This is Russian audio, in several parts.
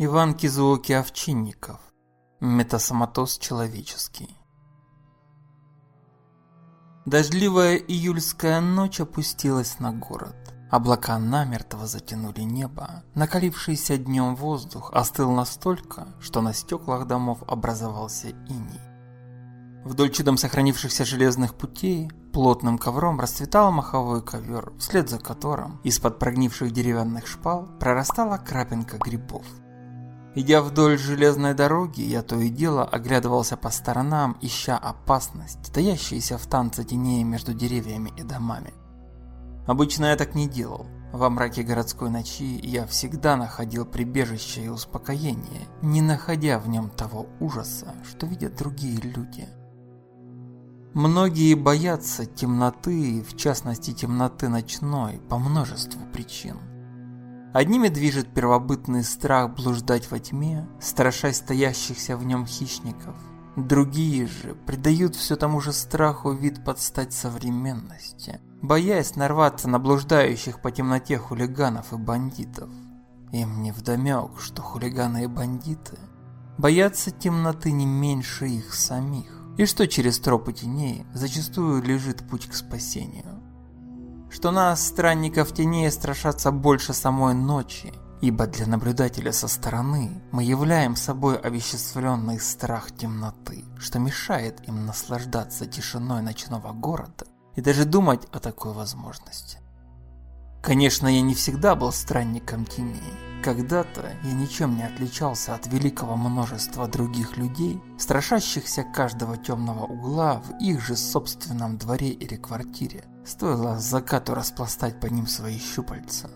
Иван Кизуоки Овчинников. Метасоматоз человеческий. Дождливая июльская ночь опустилась на город. Облака намертво затянули небо. Накалившийся днем воздух остыл настолько, что на стеклах домов образовался иней. Вдоль чудом сохранившихся железных путей плотным ковром расцветал маховой ковер, вслед за которым из-под прогнивших деревянных шпал прорастала крапинка грибов. Идя вдоль железной дороги, я то и дело оглядывался по сторонам, ища опасность, таящуюся в танце теней между деревьями и домами. Обычно я так не делал. Во мраке городской ночи я всегда находил прибежище и успокоение, не находя в нем того ужаса, что видят другие люди. Многие боятся темноты, в частности темноты ночной, по множеству причин. Одними движет первобытный страх блуждать во тьме, страшась стоящихся в нем хищников. Другие же придают все тому же страху вид подстать современности, боясь нарваться на блуждающих по темноте хулиганов и бандитов. Им не вдомек, что хулиганы и бандиты боятся темноты не меньше их самих, и что через тропы теней зачастую лежит путь к спасению что нас, странников теней, страшатся больше самой ночи, ибо для наблюдателя со стороны мы являем собой овеществленный страх темноты, что мешает им наслаждаться тишиной ночного города и даже думать о такой возможности. Конечно, я не всегда был странником теней. Когда-то я ничем не отличался от великого множества других людей, страшащихся каждого темного угла в их же собственном дворе или квартире, Стоило закату распластать по ним свои щупальца.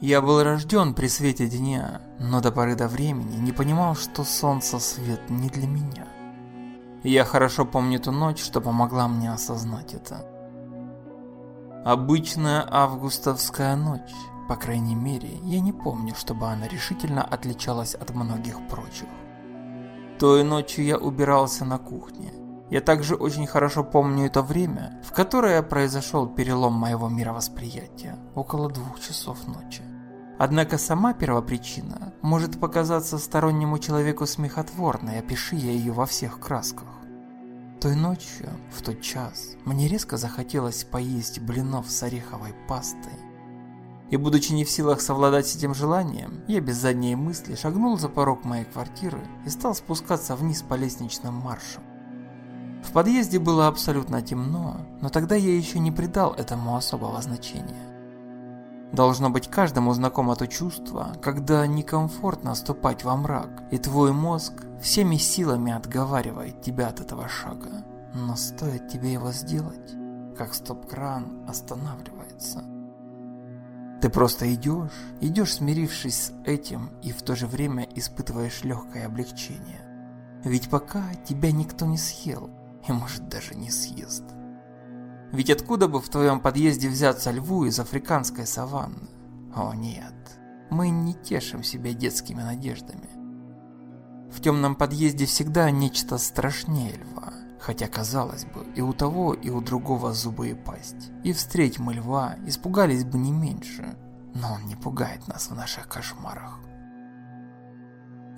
Я был рожден при свете дня, но до поры до времени не понимал, что солнце свет не для меня. я хорошо помню ту ночь, что помогла мне осознать это. Обычная августовская ночь, по крайней мере, я не помню, чтобы она решительно отличалась от многих прочих. Той ночью я убирался на кухне. Я также очень хорошо помню это время, в которое произошел перелом моего мировосприятия, около двух часов ночи. Однако сама первопричина может показаться стороннему человеку смехотворной, опиши я ее во всех красках. Той ночью, в тот час, мне резко захотелось поесть блинов с ореховой пастой. И будучи не в силах совладать с этим желанием, я без задней мысли шагнул за порог моей квартиры и стал спускаться вниз по лестничным маршам. В подъезде было абсолютно темно, но тогда я еще не придал этому особого значения. Должно быть каждому знакомо то чувство, когда некомфортно ступать во мрак, и твой мозг всеми силами отговаривает тебя от этого шага. Но стоит тебе его сделать, как стоп-кран останавливается. Ты просто идешь, идешь смирившись с этим и в то же время испытываешь легкое облегчение. Ведь пока тебя никто не съел, и может даже не съест. Ведь откуда бы в твоем подъезде взяться льву из африканской саванны? О нет, мы не тешим себя детскими надеждами. В темном подъезде всегда нечто страшнее льва, хотя казалось бы, и у того, и у другого зубы и пасть. И встреть мы льва, испугались бы не меньше, но он не пугает нас в наших кошмарах.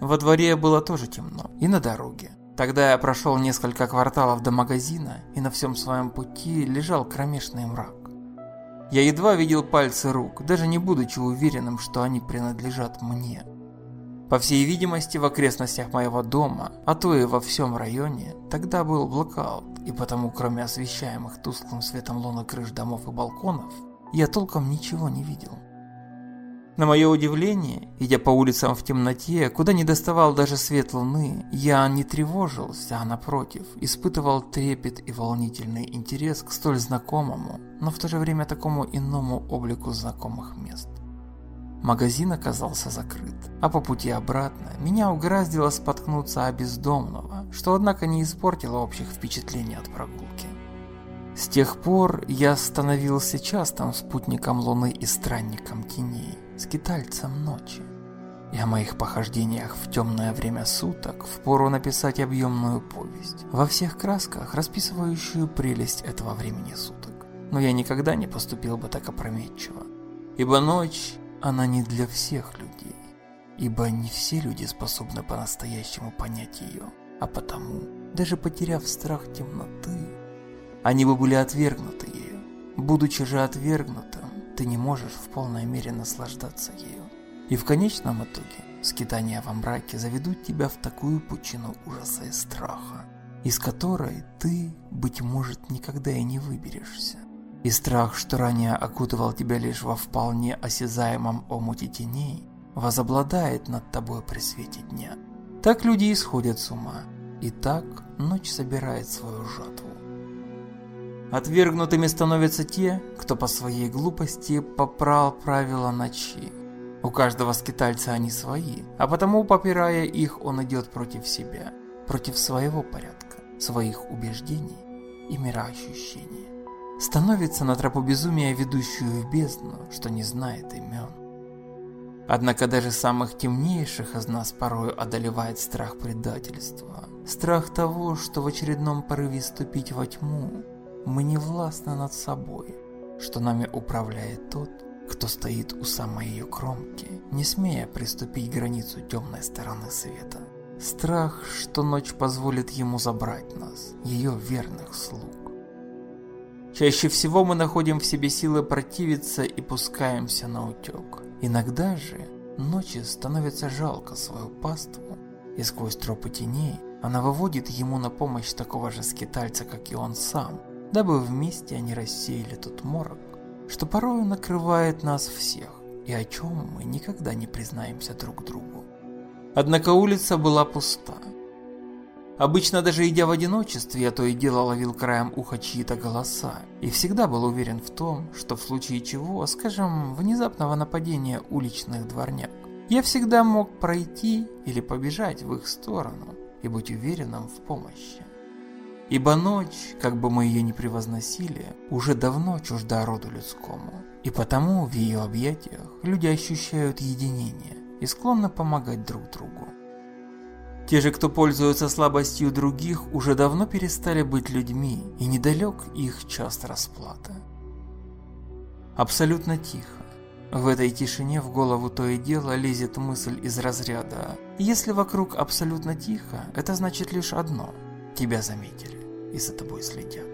Во дворе было тоже темно, и на дороге. Тогда я прошел несколько кварталов до магазина, и на всем своем пути лежал кромешный мрак. Я едва видел пальцы рук, даже не будучи уверенным, что они принадлежат мне. По всей видимости, в окрестностях моего дома, а то и во всем районе, тогда был блокаут, и потому, кроме освещаемых тусклым светом луны крыш домов и балконов, я толком ничего не видел. На мое удивление, идя по улицам в темноте, куда не доставал даже свет луны, я не тревожился, а напротив, испытывал трепет и волнительный интерес к столь знакомому, но в то же время такому иному облику знакомых мест. Магазин оказался закрыт, а по пути обратно меня угораздило споткнуться о бездомного, что однако не испортило общих впечатлений от прогулки. С тех пор я становился частым спутником Луны и странником теней скитальцем ночи. И о моих похождениях в темное время суток впору написать объемную повесть, во всех красках, расписывающую прелесть этого времени суток. Но я никогда не поступил бы так опрометчиво, ибо ночь, она не для всех людей. ибо не все люди способны по-настоящему понять ее, а потому, даже потеряв страх темноты, они бы были отвергнуты ею. Будучи же отвергнутым, ты не можешь в полной мере наслаждаться ею. И в конечном итоге, скитания во мраке заведут тебя в такую пучину ужаса и страха, из которой ты, быть может, никогда и не выберешься. И страх, что ранее окутывал тебя лишь во вполне осязаемом омуте теней, возобладает над тобой при свете дня. Так люди исходят с ума, и так ночь собирает свою жатву. Отвергнутыми становятся те, кто по своей глупости попрал правила ночи. У каждого скитальца они свои, а потому, попирая их, он идет против себя, против своего порядка, своих убеждений и мироощущения. Становится на тропу безумия, ведущую в бездну, что не знает имен. Однако даже самых темнейших из нас порою одолевает страх предательства. Страх того, что в очередном порыве ступить во тьму, мы не властны над собой, что нами управляет тот, кто стоит у самой ее кромки, не смея приступить границу темной стороны света. Страх, что ночь позволит ему забрать нас, ее верных слуг. Чаще всего мы находим в себе силы противиться и пускаемся на утек. Иногда же ночи становится жалко свою паству, и сквозь тропы теней она выводит ему на помощь такого же скитальца, как и он сам, дабы вместе они рассеяли тот морок, что порою накрывает нас всех, и о чем мы никогда не признаемся друг другу. Однако улица была пуста. Обычно даже идя в одиночестве, я то и дело ловил краем уха чьи-то голоса, и всегда был уверен в том, что в случае чего, скажем, внезапного нападения уличных дворняк, я всегда мог пройти или побежать в их сторону и быть уверенным в помощи. Ибо ночь, как бы мы ее ни превозносили, уже давно чужда роду людскому, и потому в ее объятиях люди ощущают единение и склонны помогать друг другу. Те же, кто пользуется слабостью других, уже давно перестали быть людьми, и недалек их час расплаты. Абсолютно тихо. В этой тишине в голову то и дело лезет мысль из разряда «Если вокруг абсолютно тихо, это значит лишь одно – тебя заметили» и за тобой следят.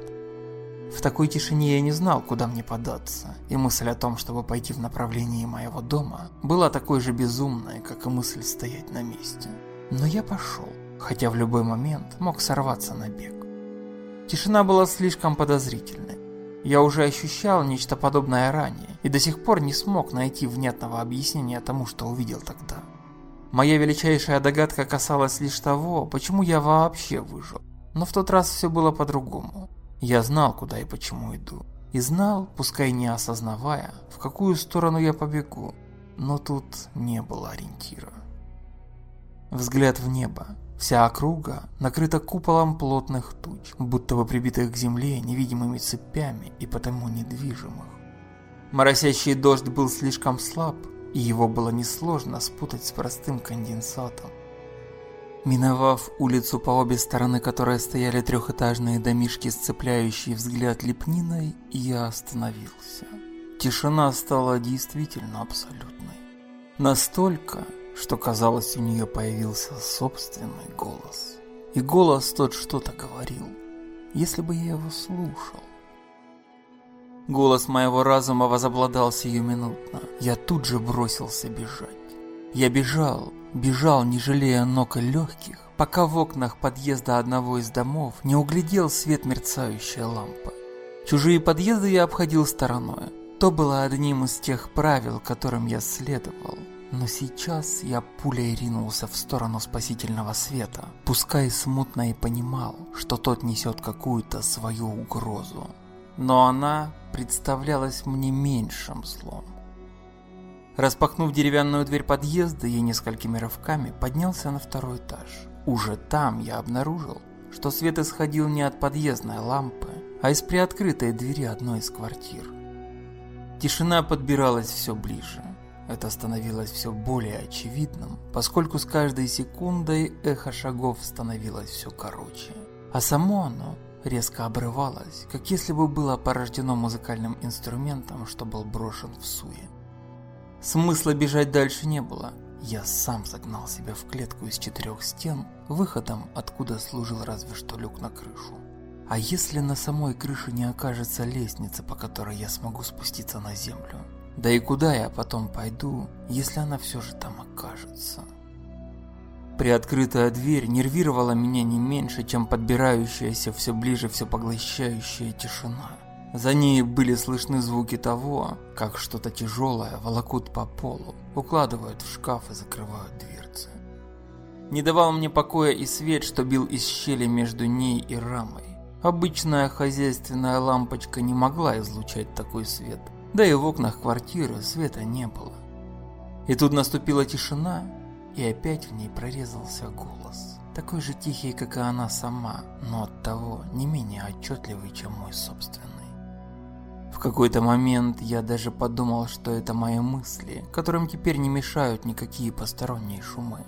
В такой тишине я не знал, куда мне податься, и мысль о том, чтобы пойти в направлении моего дома, была такой же безумной, как и мысль стоять на месте. Но я пошел, хотя в любой момент мог сорваться на бег. Тишина была слишком подозрительной. Я уже ощущал нечто подобное ранее, и до сих пор не смог найти внятного объяснения тому, что увидел тогда. Моя величайшая догадка касалась лишь того, почему я вообще выжил. Но в тот раз все было по-другому. Я знал, куда и почему иду. И знал, пускай не осознавая, в какую сторону я побегу. Но тут не было ориентира. Взгляд в небо. Вся округа накрыта куполом плотных туч, будто бы прибитых к земле невидимыми цепями и потому недвижимых. Моросящий дождь был слишком слаб, и его было несложно спутать с простым конденсатом. Миновав улицу по обе стороны которой стояли трехэтажные домишки, сцепляющие взгляд лепниной, я остановился. Тишина стала действительно абсолютной. Настолько, что казалось, у нее появился собственный голос. И голос тот что-то говорил, если бы я его слушал. Голос моего разума возобладал сиюминутно. Я тут же бросился бежать. Я бежал, бежал, не жалея ног и легких, пока в окнах подъезда одного из домов не углядел свет мерцающей лампы. Чужие подъезды я обходил стороной. То было одним из тех правил, которым я следовал. Но сейчас я пулей ринулся в сторону спасительного света, пускай смутно и понимал, что тот несет какую-то свою угрозу. Но она представлялась мне меньшим злом. Распахнув деревянную дверь подъезда, я несколькими рывками поднялся на второй этаж. Уже там я обнаружил, что свет исходил не от подъездной лампы, а из приоткрытой двери одной из квартир. Тишина подбиралась все ближе. Это становилось все более очевидным, поскольку с каждой секундой эхо шагов становилось все короче. А само оно резко обрывалось, как если бы было порождено музыкальным инструментом, что был брошен в суе. Смысла бежать дальше не было. я сам загнал себя в клетку из четырех стен, выходом откуда служил разве что люк на крышу. А если на самой крыше не окажется лестница, по которой я смогу спуститься на землю? Да и куда я потом пойду, если она все же там окажется? Приоткрытая дверь нервировала меня не меньше, чем подбирающаяся все ближе, все поглощающая тишина. За ней были слышны звуки того, как что-то тяжелое волокут по полу, укладывают в шкаф и закрывают дверцы. Не давал мне покоя и свет, что бил из щели между ней и рамой. Обычная хозяйственная лампочка не могла излучать такой свет, да и в окнах квартиры света не было. И тут наступила тишина, и опять в ней прорезался голос. Такой же тихий, как и она сама, но оттого не менее отчетливый, чем мой собственный. В какой-то момент я даже подумал, что это мои мысли, которым теперь не мешают никакие посторонние шумы.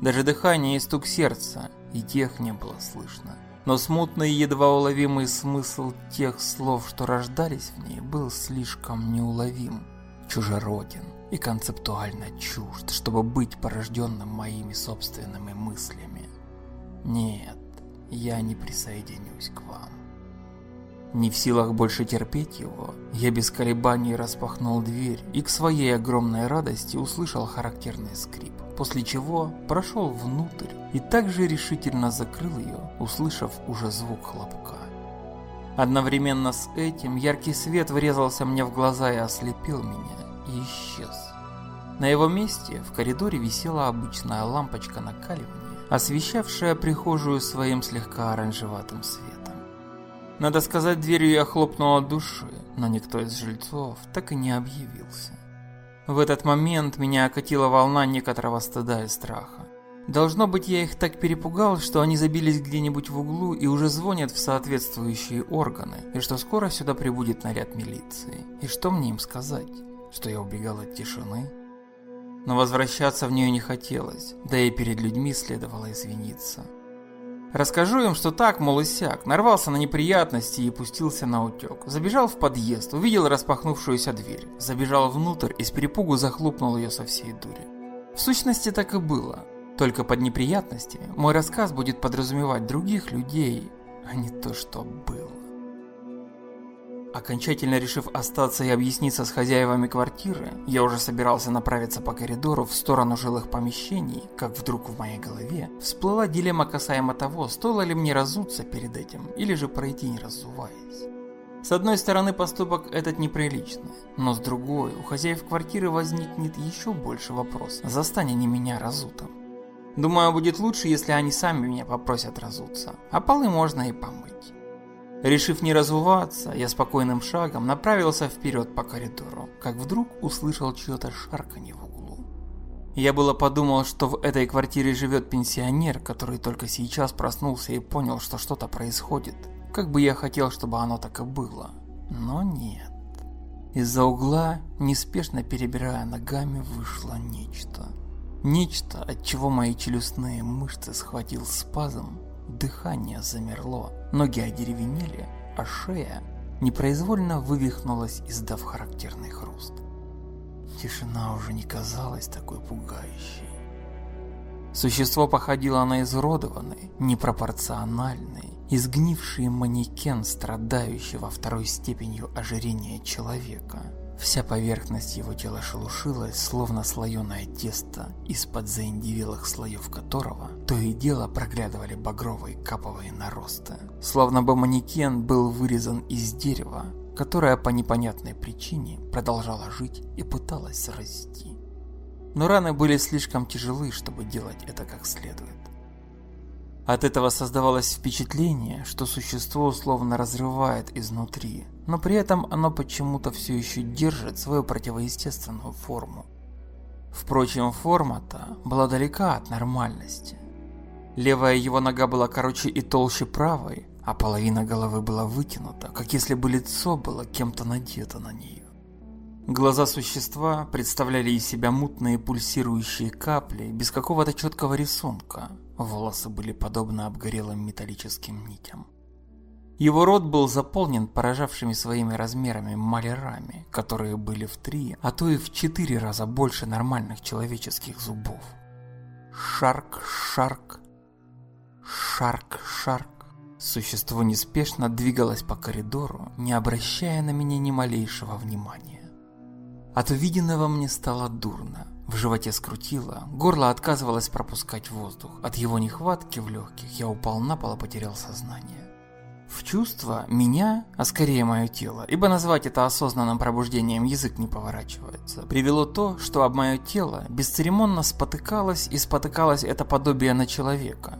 Даже дыхание и стук сердца, и тех не было слышно. Но смутный и едва уловимый смысл тех слов, что рождались в ней, был слишком неуловим, чужероден и концептуально чужд, чтобы быть порожденным моими собственными мыслями. Нет, я не присоединюсь к вам. Не в силах больше терпеть его, я без колебаний распахнул дверь и к своей огромной радости услышал характерный скрип, после чего прошел внутрь и также решительно закрыл ее, услышав уже звук хлопка. Одновременно с этим яркий свет врезался мне в глаза и ослепил меня, и исчез. На его месте в коридоре висела обычная лампочка накаливания, освещавшая прихожую своим слегка оранжеватым светом. Надо сказать, дверью я хлопнул от души, но никто из жильцов так и не объявился. В этот момент меня окатила волна некоторого стыда и страха. Должно быть, я их так перепугал, что они забились где-нибудь в углу и уже звонят в соответствующие органы, и что скоро сюда прибудет наряд милиции. И что мне им сказать? Что я убегал от тишины? Но возвращаться в нее не хотелось, да и перед людьми следовало извиниться. Расскажу им, что так, мол, и сяк, нарвался на неприятности и пустился на утек. Забежал в подъезд, увидел распахнувшуюся дверь, забежал внутрь и с перепугу захлопнул ее со всей дури. В сущности так и было, только под неприятностями мой рассказ будет подразумевать других людей, а не то, что было. Окончательно решив остаться и объясниться с хозяевами квартиры, я уже собирался направиться по коридору в сторону жилых помещений, как вдруг в моей голове всплыла дилемма касаемо того, стоило ли мне разуться перед этим, или же пройти не разуваясь. С одной стороны поступок этот неприличный, но с другой у хозяев квартиры возникнет еще больше вопрос, застань они меня разутым. Думаю, будет лучше, если они сами меня попросят разуться, а полы можно и помыть. Решив не разуваться, я спокойным шагом направился вперед по коридору, как вдруг услышал чье-то шарканье в углу. Я было подумал, что в этой квартире живет пенсионер, который только сейчас проснулся и понял, что что-то происходит. Как бы я хотел, чтобы оно так и было. Но нет. Из-за угла, неспешно перебирая ногами, вышло нечто. Нечто, от чего мои челюстные мышцы схватил спазм Дыхание замерло, ноги одеревенели, а шея непроизвольно вывихнулась, издав характерный хруст. Тишина уже не казалась такой пугающей. Существо походило на изуродованный, непропорциональный, изгнивший манекен, страдающий во второй степенью ожирения человека. Вся поверхность его тела шелушилась, словно слоеное тесто, из-под заиндивелых слоев которого то и дело проглядывали багровые каповые наросты. Словно бы манекен был вырезан из дерева, которое по непонятной причине продолжало жить и пыталось расти. Но раны были слишком тяжелы, чтобы делать это как следует. От этого создавалось впечатление, что существо словно разрывает изнутри, но при этом оно почему-то все еще держит свою противоестественную форму. Впрочем, форма-то была далека от нормальности. Левая его нога была короче и толще правой, а половина головы была вытянута, как если бы лицо было кем-то надето на нее. Глаза существа представляли из себя мутные пульсирующие капли без какого-то четкого рисунка, Волосы были подобны обгорелым металлическим нитям. Его рот был заполнен поражавшими своими размерами малярами, которые были в три, а то и в четыре раза больше нормальных человеческих зубов. Шарк, шарк, шарк, шарк. Существо неспешно двигалось по коридору, не обращая на меня ни малейшего внимания. От увиденного мне стало дурно. В животе скрутило, горло отказывалось пропускать воздух. От его нехватки в легких я упал на пол и потерял сознание. В чувство меня, а скорее мое тело, ибо назвать это осознанным пробуждением язык не поворачивается, привело то, что об мое тело бесцеремонно спотыкалось и спотыкалось это подобие на человека.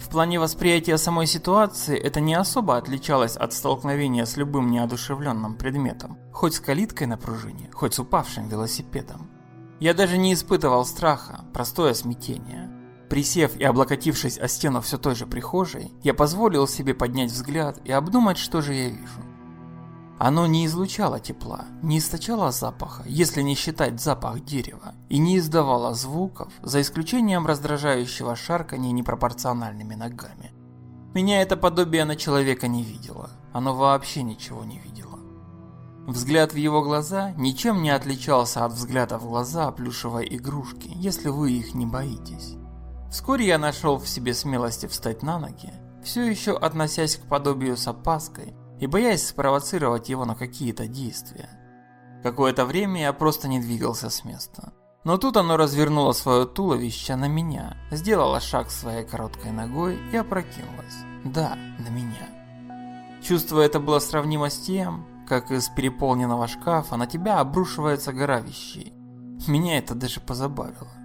В плане восприятия самой ситуации это не особо отличалось от столкновения с любым неодушевленным предметом, хоть с калиткой на пружине, хоть с упавшим велосипедом. Я даже не испытывал страха, простое смятение. Присев и облокотившись о стену все той же прихожей, я позволил себе поднять взгляд и обдумать, что же я вижу. Оно не излучало тепла, не источало запаха, если не считать запах дерева, и не издавало звуков, за исключением раздражающего шаркания непропорциональными ногами. Меня это подобие на человека не видело, оно вообще ничего не видело. Взгляд в его глаза ничем не отличался от взгляда в глаза плюшевой игрушки, если вы их не боитесь. Вскоре я нашел в себе смелости встать на ноги, все еще относясь к подобию с опаской, и боясь спровоцировать его на какие-то действия. Какое-то время я просто не двигался с места. Но тут оно развернуло свое туловище на меня, сделало шаг своей короткой ногой и опрокинулось. Да, на меня. Чувство это было сравнимо с тем, как из переполненного шкафа на тебя обрушивается гора вещей. Меня это даже позабавило.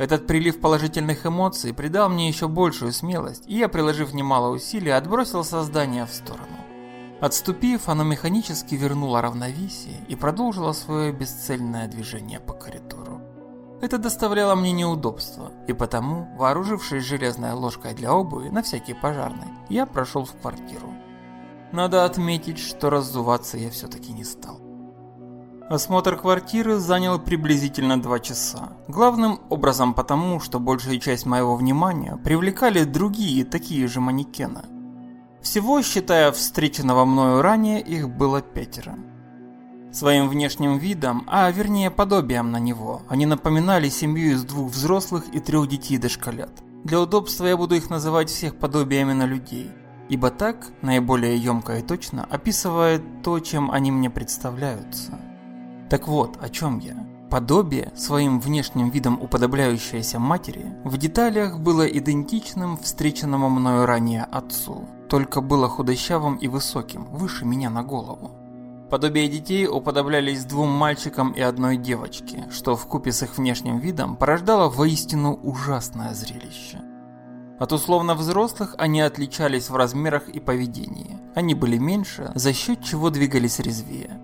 Этот прилив положительных эмоций придал мне еще большую смелость, и я, приложив немало усилий, отбросил создание в сторону. Отступив, оно механически вернуло равновесие и продолжило свое бесцельное движение по коридору. Это доставляло мне неудобства, и потому, вооружившись железной ложкой для обуви на всякий пожарный, я прошел в квартиру. Надо отметить, что раздуваться я все-таки не стал. Осмотр квартиры занял приблизительно два часа. Главным образом потому, что большая часть моего внимания привлекали другие такие же манекены – всего, считая встреченного мною ранее, их было пятеро. Своим внешним видом, а вернее подобием на него, они напоминали семью из двух взрослых и трех детей-дошколят. Для удобства я буду их называть всех подобиями на людей, ибо так, наиболее емко и точно, описывает то, чем они мне представляются. Так вот, о чем я. Подобие, своим внешним видом уподобляющееся матери, в деталях было идентичным встреченному мною ранее отцу только было худощавым и высоким, выше меня на голову. Подобие детей уподоблялись двум мальчикам и одной девочке, что в купе с их внешним видом порождало воистину ужасное зрелище. От условно взрослых они отличались в размерах и поведении. Они были меньше, за счет чего двигались резвее.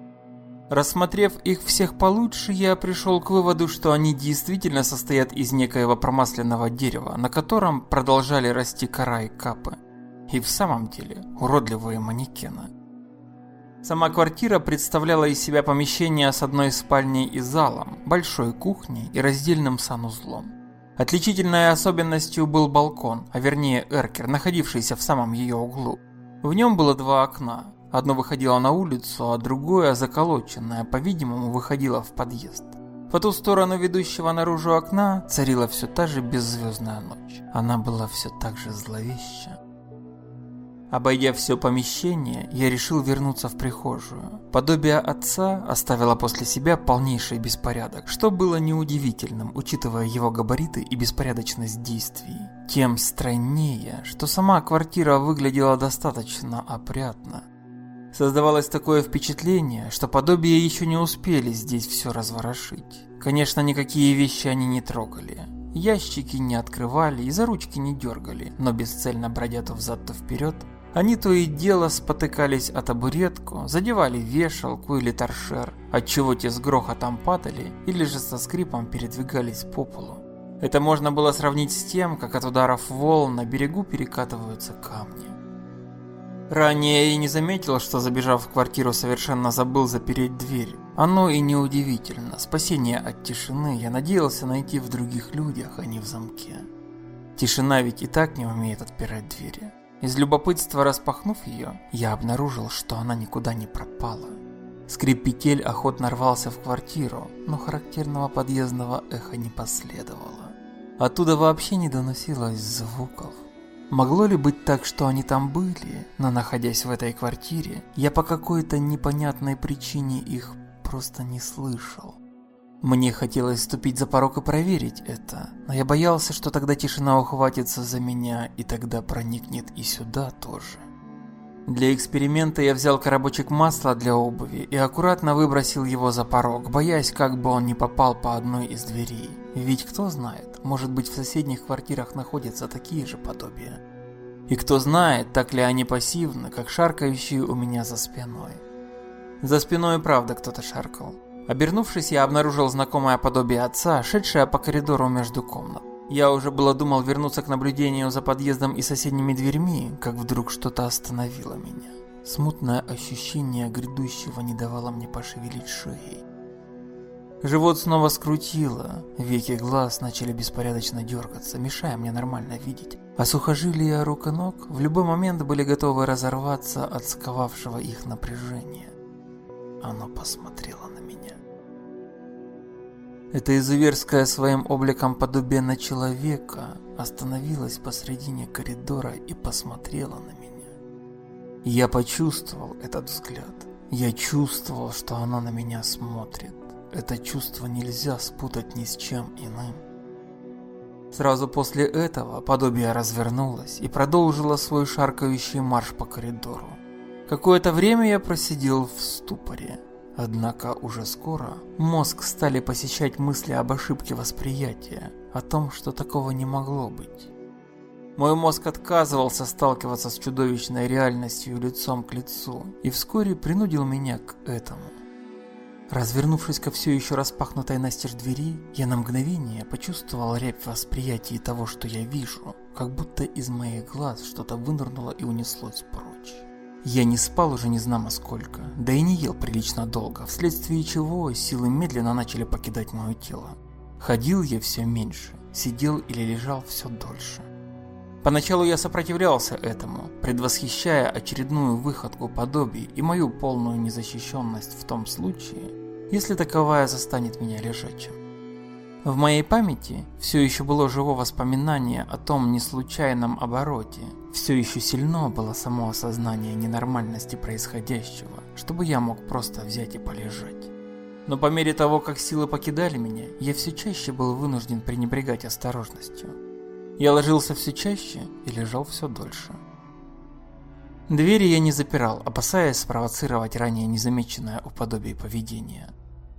Рассмотрев их всех получше, я пришел к выводу, что они действительно состоят из некоего промасленного дерева, на котором продолжали расти кора и капы. И в самом деле уродливые манекены. Сама квартира представляла из себя помещение с одной спальней и залом, большой кухней и раздельным санузлом. Отличительной особенностью был балкон, а вернее эркер, находившийся в самом ее углу. В нем было два окна. Одно выходило на улицу, а другое, заколоченное, по-видимому, выходило в подъезд. По ту сторону ведущего наружу окна царила все та же беззвездная ночь. Она была все так же зловеща. Обойдя все помещение, я решил вернуться в прихожую. Подобие отца оставило после себя полнейший беспорядок, что было неудивительным, учитывая его габариты и беспорядочность действий. Тем страннее, что сама квартира выглядела достаточно опрятно. Создавалось такое впечатление, что подобие еще не успели здесь все разворошить. Конечно, никакие вещи они не трогали. Ящики не открывали и за ручки не дергали, но бесцельно бродя то взад, то вперед, они то и дело спотыкались о табуретку, задевали вешалку или торшер, отчего те с грохотом падали или же со скрипом передвигались по полу. Это можно было сравнить с тем, как от ударов волн на берегу перекатываются камни. Ранее я и не заметил, что забежав в квартиру совершенно забыл запереть дверь. Оно и неудивительно. Спасение от тишины я надеялся найти в других людях, а не в замке. Тишина ведь и так не умеет отпирать двери. Из любопытства распахнув ее, я обнаружил, что она никуда не пропала. Скрип петель охотно рвался в квартиру, но характерного подъездного эха не последовало. Оттуда вообще не доносилось звуков. Могло ли быть так, что они там были, но находясь в этой квартире, я по какой-то непонятной причине их просто не слышал? Мне хотелось ступить за порог и проверить это, но я боялся, что тогда тишина ухватится за меня и тогда проникнет и сюда тоже. Для эксперимента я взял коробочек масла для обуви и аккуратно выбросил его за порог, боясь, как бы он не попал по одной из дверей. Ведь кто знает, может быть в соседних квартирах находятся такие же подобия. И кто знает, так ли они пассивны, как шаркающие у меня за спиной. За спиной правда кто-то шаркал. Обернувшись, я обнаружил знакомое подобие отца, шедшее по коридору между комнат. Я уже было думал вернуться к наблюдению за подъездом и соседними дверьми, как вдруг что-то остановило меня. Смутное ощущение грядущего не давало мне пошевелить шеей. Живот снова скрутило, веки глаз начали беспорядочно дергаться, мешая мне нормально видеть. А сухожилия рук и ног в любой момент были готовы разорваться от сковавшего их напряжения. Оно посмотрело на меня. Это изуверское своим обликом подобие на человека остановилась посредине коридора и посмотрела на меня. Я почувствовал этот взгляд. Я чувствовал, что она на меня смотрит. Это чувство нельзя спутать ни с чем иным. Сразу после этого подобие развернулось и продолжило свой шаркающий марш по коридору. Какое-то время я просидел в ступоре. Однако уже скоро мозг стали посещать мысли об ошибке восприятия, о том, что такого не могло быть. Мой мозг отказывался сталкиваться с чудовищной реальностью лицом к лицу и вскоре принудил меня к этому. Развернувшись ко все еще распахнутой настежь двери, я на мгновение почувствовал рябь восприятия того, что я вижу, как будто из моих глаз что-то вынырнуло и унеслось прочь. Я не спал уже не знамо сколько, да и не ел прилично долго, вследствие чего силы медленно начали покидать мое тело. Ходил я все меньше, сидел или лежал все дольше. Поначалу я сопротивлялся этому, предвосхищая очередную выходку подобий и мою полную незащищенность в том случае, если таковая застанет меня лежачим. В моей памяти все еще было живо воспоминание о том неслучайном обороте, все еще сильно было само осознание ненормальности происходящего, чтобы я мог просто взять и полежать. Но по мере того, как силы покидали меня, я все чаще был вынужден пренебрегать осторожностью. Я ложился все чаще и лежал все дольше. Двери я не запирал, опасаясь спровоцировать ранее незамеченное уподобие поведения.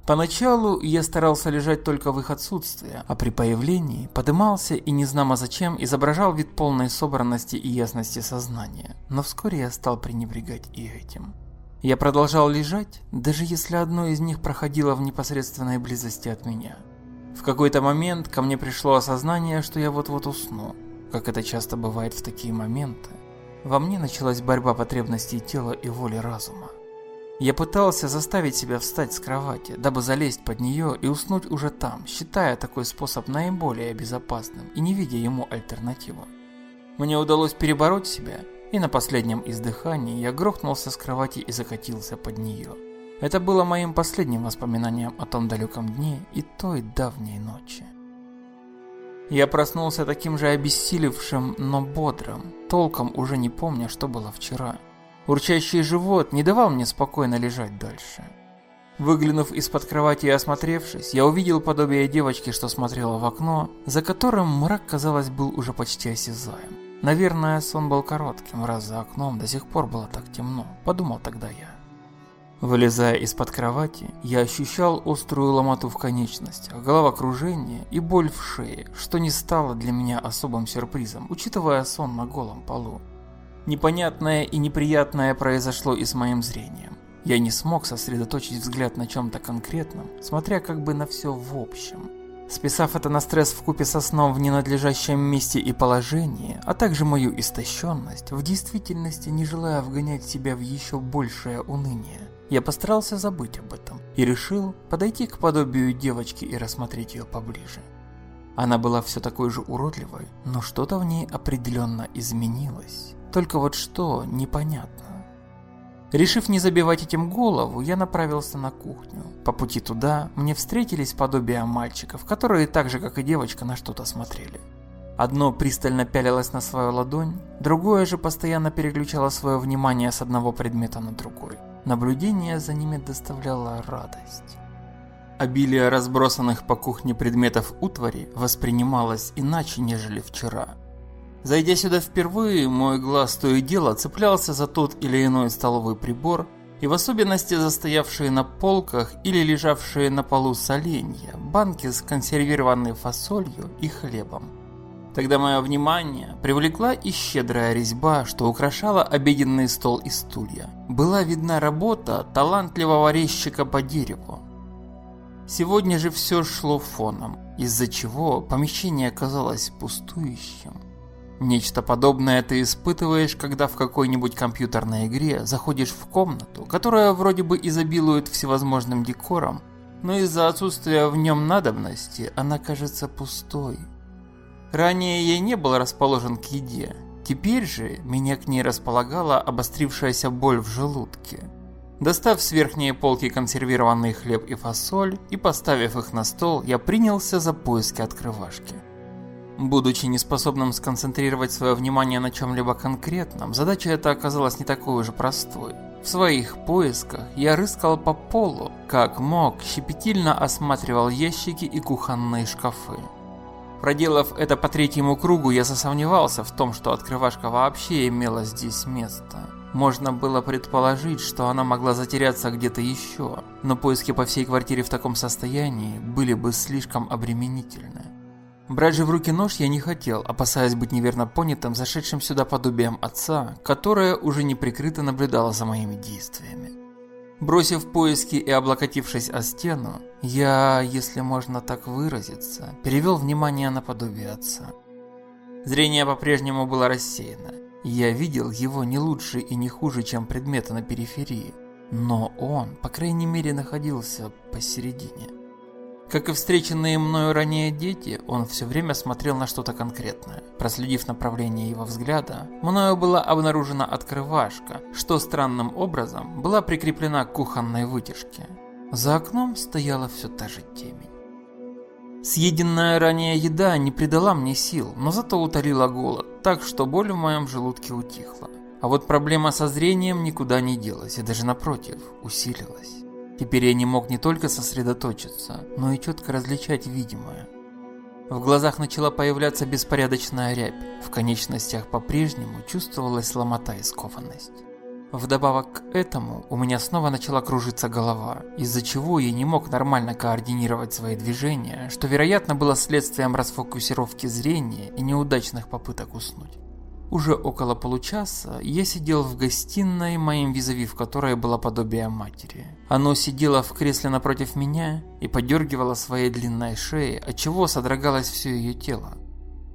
Поначалу я старался лежать только в их отсутствие, а при появлении подымался и незнамо зачем изображал вид полной собранности и ясности сознания, но вскоре я стал пренебрегать и этим. Я продолжал лежать, даже если одно из них проходило в непосредственной близости от меня. В какой-то момент ко мне пришло осознание, что я вот-вот усну, как это часто бывает в такие моменты. Во мне началась борьба потребностей тела и воли разума. Я пытался заставить себя встать с кровати, дабы залезть под нее и уснуть уже там, считая такой способ наиболее безопасным и не видя ему альтернативы. Мне удалось перебороть себя, и на последнем издыхании я грохнулся с кровати и закатился под нее. Это было моим последним воспоминанием о том далеком дне и той давней ночи. Я проснулся таким же обессилевшим, но бодрым, толком уже не помня, что было вчера. Урчащий живот не давал мне спокойно лежать дальше. Выглянув из-под кровати и осмотревшись, я увидел подобие девочки, что смотрела в окно, за которым мрак, казалось, был уже почти осязаем. Наверное, сон был коротким, раз за окном до сих пор было так темно, подумал тогда я. Вылезая из-под кровати, я ощущал острую ломоту в конечностях, головокружение и боль в шее, что не стало для меня особым сюрпризом, учитывая сон на голом полу. Непонятное и неприятное произошло и с моим зрением. Я не смог сосредоточить взгляд на чем-то конкретном, смотря как бы на все в общем. Списав это на стресс в купе со сном в ненадлежащем месте и положении, а также мою истощенность, в действительности не желая вгонять себя в еще большее уныние, я постарался забыть об этом и решил подойти к подобию девочки и рассмотреть ее поближе. Она была все такой же уродливой, но что-то в ней определенно изменилось. Только вот что, непонятно. Решив не забивать этим голову, я направился на кухню. По пути туда мне встретились подобия мальчиков, которые так же, как и девочка, на что-то смотрели. Одно пристально пялилось на свою ладонь, другое же постоянно переключало свое внимание с одного предмета на другой. Наблюдение за ними доставляло радость. Обилие разбросанных по кухне предметов утвари воспринималось иначе, нежели вчера. Зайдя сюда впервые, мой глаз то и дело цеплялся за тот или иной столовый прибор, и в особенности застоявшие на полках или лежавшие на полу соленья, банки с консервированной фасолью и хлебом. Тогда мое внимание привлекла и щедрая резьба, что украшала обеденный стол и стулья. Была видна работа талантливого резчика по дереву. Сегодня же все шло фоном, из-за чего помещение оказалось пустующим. Нечто подобное ты испытываешь, когда в какой-нибудь компьютерной игре заходишь в комнату, которая вроде бы изобилует всевозможным декором, но из-за отсутствия в нем надобности она кажется пустой. Ранее я не был расположен к еде, теперь же меня к ней располагала обострившаяся боль в желудке. Достав с верхней полки консервированный хлеб и фасоль и поставив их на стол, я принялся за поиски открывашки. Будучи неспособным сконцентрировать свое внимание на чем-либо конкретном, задача эта оказалась не такой уж простой. В своих поисках я рыскал по полу, как мог, щепетильно осматривал ящики и кухонные шкафы. Проделав это по третьему кругу, я засомневался в том, что открывашка вообще имела здесь место. Можно было предположить, что она могла затеряться где-то еще, но поиски по всей квартире в таком состоянии были бы слишком обременительны. Брать же в руки нож я не хотел, опасаясь быть неверно понятым, зашедшим сюда подобием отца, которое уже неприкрыто наблюдало за моими действиями. Бросив поиски и облокотившись о стену, я, если можно так выразиться, перевел внимание на подобие отца. Зрение по-прежнему было рассеяно. Я видел его не лучше и не хуже, чем предметы на периферии, но он, по крайней мере, находился посередине. Как и встреченные мною ранее дети, он все время смотрел на что-то конкретное. Проследив направление его взгляда, мною была обнаружена открывашка, что странным образом была прикреплена к кухонной вытяжке. За окном стояла все та же темень. Съеденная ранее еда не придала мне сил, но зато утолила голод, так что боль в моем желудке утихла. А вот проблема со зрением никуда не делась и даже напротив, усилилась. Теперь я не мог не только сосредоточиться, но и четко различать видимое. В глазах начала появляться беспорядочная рябь, в конечностях по-прежнему чувствовалась ломота и скованность. Вдобавок к этому у меня снова начала кружиться голова, из-за чего я не мог нормально координировать свои движения, что вероятно было следствием расфокусировки зрения и неудачных попыток уснуть. Уже около получаса я сидел в гостиной, моим визави в которой было подобие матери. Оно сидело в кресле напротив меня и подергивало своей длинной шеей, отчего содрогалось все ее тело.